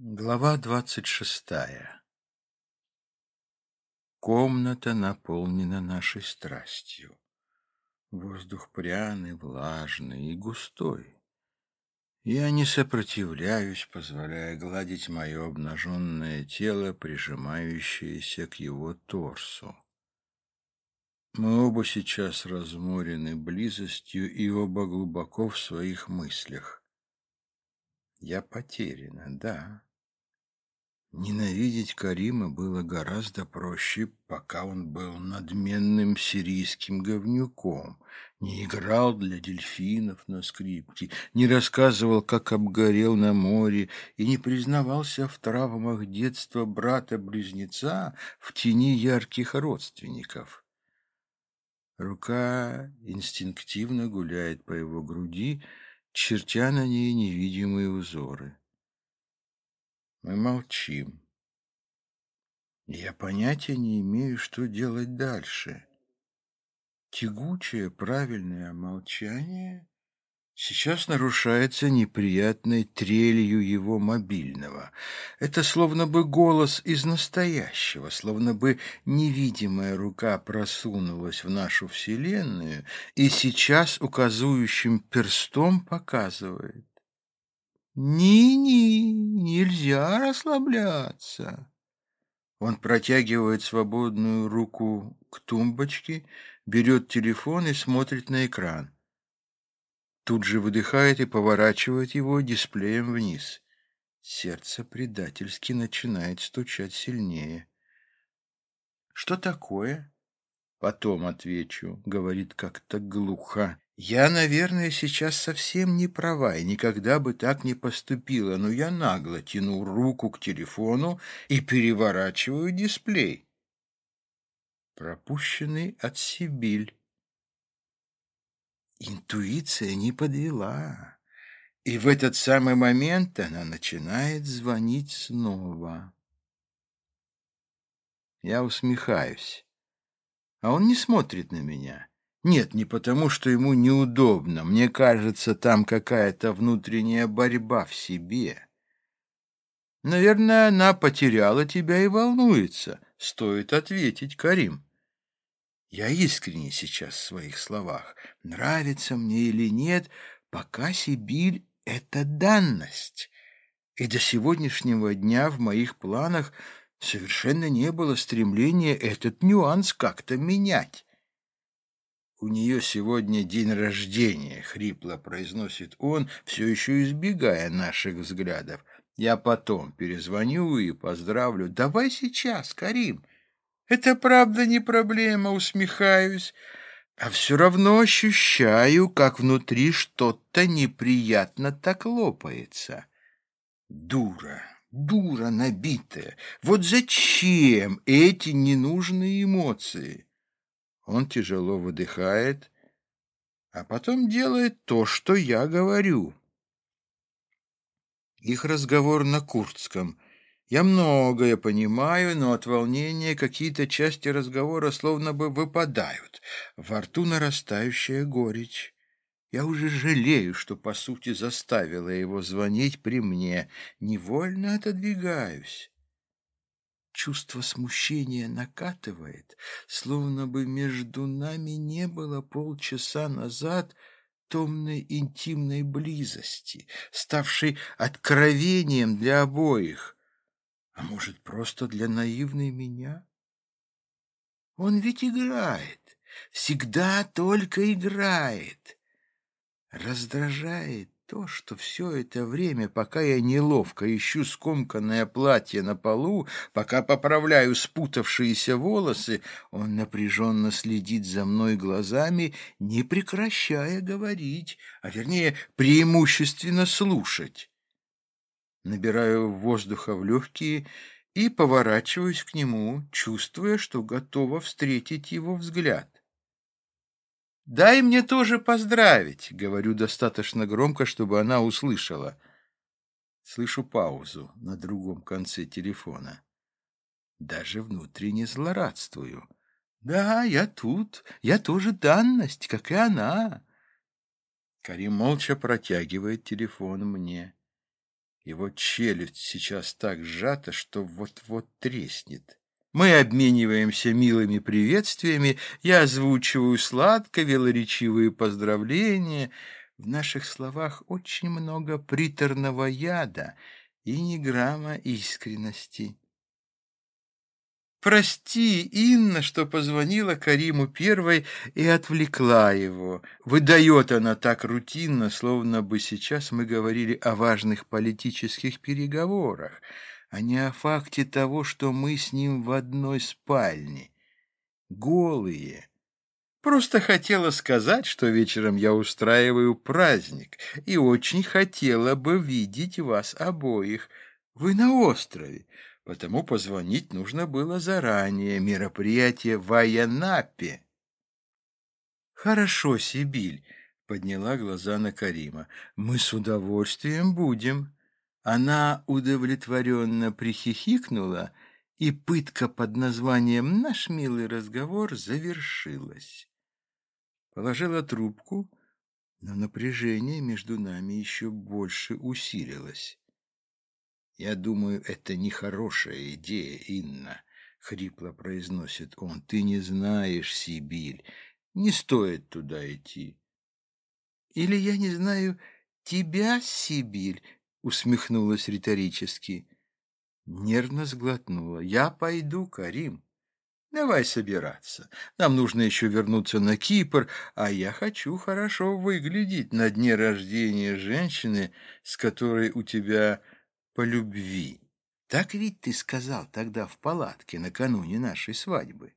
Глава двадцать шестая Комната наполнена нашей страстью. Воздух пряный, влажный и густой. Я не сопротивляюсь, позволяя гладить мое обнаженное тело, прижимающееся к его торсу. Мы оба сейчас разморены близостью и оба глубоко в своих мыслях. Я потеряна, да. Ненавидеть Карима было гораздо проще, пока он был надменным сирийским говнюком, не играл для дельфинов на скрипке, не рассказывал, как обгорел на море, и не признавался в травмах детства брата-близнеца в тени ярких родственников. Рука инстинктивно гуляет по его груди, чертя на ней невидимые узоры. Мы молчим. Я понятия не имею, что делать дальше. Тягучее, правильное молчание сейчас нарушается неприятной трелью его мобильного. Это словно бы голос из настоящего, словно бы невидимая рука просунулась в нашу вселенную и сейчас указующим перстом показывает. «Ни-ни, нельзя расслабляться». Он протягивает свободную руку к тумбочке, берет телефон и смотрит на экран. Тут же выдыхает и поворачивает его дисплеем вниз. Сердце предательски начинает стучать сильнее. «Что такое?» «Потом отвечу», — говорит как-то глухо. Я, наверное, сейчас совсем не права и никогда бы так не поступила, но я нагло тяну руку к телефону и переворачиваю дисплей. Пропущенный от Сибиль. Интуиция не подвела, и в этот самый момент она начинает звонить снова. Я усмехаюсь, а он не смотрит на меня. Нет, не потому, что ему неудобно. Мне кажется, там какая-то внутренняя борьба в себе. Наверное, она потеряла тебя и волнуется. Стоит ответить, Карим. Я искренне сейчас в своих словах. Нравится мне или нет, пока Сибирь — это данность. И до сегодняшнего дня в моих планах совершенно не было стремления этот нюанс как-то менять. «У нее сегодня день рождения», — хрипло произносит он, все еще избегая наших взглядов. «Я потом перезвоню и поздравлю. Давай сейчас, Карим». «Это правда не проблема», — усмехаюсь. «А все равно ощущаю, как внутри что-то неприятно так лопается». «Дура, дура набитая! Вот зачем эти ненужные эмоции?» Он тяжело выдыхает, а потом делает то, что я говорю. Их разговор на курдском. Я многое понимаю, но от волнения какие-то части разговора словно бы выпадают. Во рту нарастающая горечь. Я уже жалею, что, по сути, заставила его звонить при мне. Невольно отодвигаюсь. Чувство смущения накатывает, словно бы между нами не было полчаса назад томной интимной близости, ставшей откровением для обоих. А может, просто для наивной меня? Он ведь играет, всегда только играет. Раздражает то, что все это время, пока я неловко ищу скомканное платье на полу, пока поправляю спутавшиеся волосы, он напряженно следит за мной глазами, не прекращая говорить, а вернее преимущественно слушать. Набираю воздуха в легкие и поворачиваюсь к нему, чувствуя, что готова встретить его взгляд. «Дай мне тоже поздравить», — говорю достаточно громко, чтобы она услышала. Слышу паузу на другом конце телефона. Даже внутренне злорадствую. «Да, я тут. Я тоже данность, как и она». Карим молча протягивает телефон мне. Его челюсть сейчас так сжата, что вот-вот треснет. Мы обмениваемся милыми приветствиями, я озвучиваю сладко велоречивые поздравления. В наших словах очень много приторного яда и ни грамма искренности. Прости, Инна, что позвонила Кариму первой и отвлекла его. Выдает она так рутинно, словно бы сейчас мы говорили о важных политических переговорах, а не о факте того, что мы с ним в одной спальне. Голые. Просто хотела сказать, что вечером я устраиваю праздник и очень хотела бы видеть вас обоих. Вы на острове потому позвонить нужно было заранее. Мероприятие в Аянапе. «Хорошо, Сибиль», — подняла глаза на Карима. «Мы с удовольствием будем». Она удовлетворенно прихихикнула, и пытка под названием «Наш милый разговор» завершилась. Положила трубку, но напряжение между нами еще больше усилилось. «Я думаю, это нехорошая идея, Инна», — хрипло произносит он. «Ты не знаешь Сибирь. Не стоит туда идти». «Или я не знаю тебя, Сибирь», — усмехнулась риторически. Нервно сглотнула. «Я пойду, Карим. Давай собираться. Нам нужно еще вернуться на Кипр, а я хочу хорошо выглядеть на дне рождения женщины, с которой у тебя по любви. Так ведь ты сказал тогда в палатке накануне нашей свадьбы.